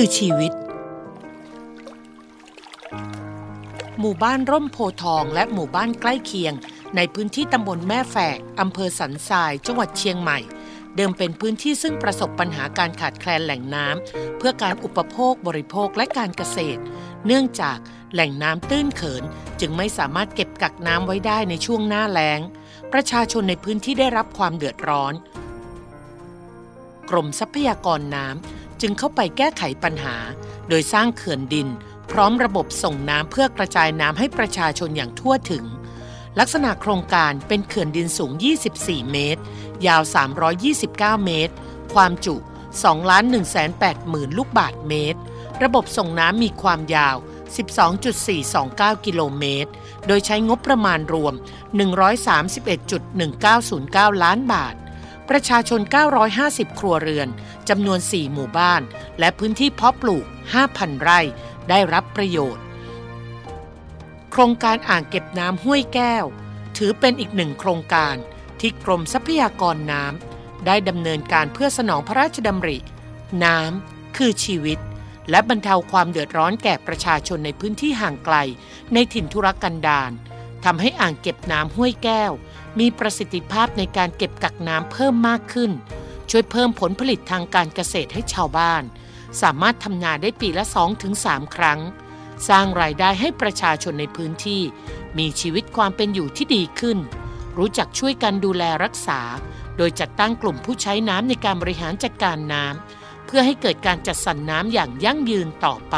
คือชีวิต หมู่บ้านร่มโพทองและหมู่บ้านใกล้เคียง ในพื้นที่ตำบลแม่แฝกอำเภอสันทราย จังหวัดเชียงใหม่ เดิมเป็นพื้นที่ซึ่งประสบปัญหาการขาดแคลนแหล่งน้ำเพื่อการอุปโภคบริโภคและการเกษตร เนื่องจากแหล่งน้ำตื้นเขินจึงไม่สามารถเก็บกักน้ำไว้ได้ในช่วงหน้าแล้ง ประชาชนในพื้นที่ได้รับความเดือดร้อนกรมทรัพยากรน้ำ จึงเข้าไปแก้ไขปัญหา โดยสร้างเขื่อนดิน พร้อมระบบส่งน้ำเพื่อกระจายน้ำให้ประชาชนอย่างทั่วถึง ลักษณะโครงการเป็นเขื่อนดินสูง 24 เมตร ยาว 329 เมตร ความจุ 2 1 8 0 0 0 0 ลูกบาทเมตร ระบบส่งน้ำมีความยาว 12.429 กิโลเมตร โดยใช้งบประมาณรวม 131.1909 ล้านบาท ประชาชน 950 ครัวเรือนจำนวน 4 หมู่บ้าน และพื้นที่เพาะปลูก 5,000 ไร่ ได้รับประโยชน์ โครงการอ่างเก็บน้ำห้วยแก้ว ถือเป็นอีกหนึ่งโครงการที่กรมทรัพยากรน้ำได้ดำเนินการเพื่อสนองพระราชดำริ น้ำคือชีวิต และบรรเทาความเดือดร้อนแก่ประชาชนในพื้นที่ห่างไกล ในถิ่นทุรกันดาร ทำให้อ่างเก็บน้ำห้วยแก้ว มีประสิทธิภาพในการเก็บกักน้ำเพิ่มมากขึ้น ช่วยเพิ่มผลผลิตทางการเกษตรให้ชาวบ้าน สามารถทำนาได้ปีละ 2-3 ครั้ง สร้างรายได้ให้ประชาชนในพื้นที่ มีชีวิตความเป็นอยู่ที่ดีขึ้น รู้จักช่วยกันดูแลรักษา โดยจัดตั้งกลุ่มผู้ใช้น้ำในการบริหารจัดการน้ำเพื่อให้เกิดการจัดสรรน้ำอย่างยั่งยืนต่อไป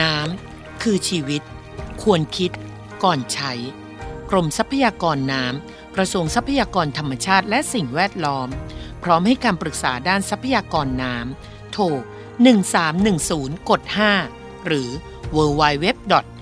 น้ำคือชีวิต ควรคิด ก่อนใช้ กรมทรัพยากรน้ำกระทรวงทรัพยากรธรรมชาติและสิ่งแวดล้อม พร้อมให้การปรึกษาด้านทรัพยากรน้ำโทร 1310 กด 5 หรือ www.dwr.go.th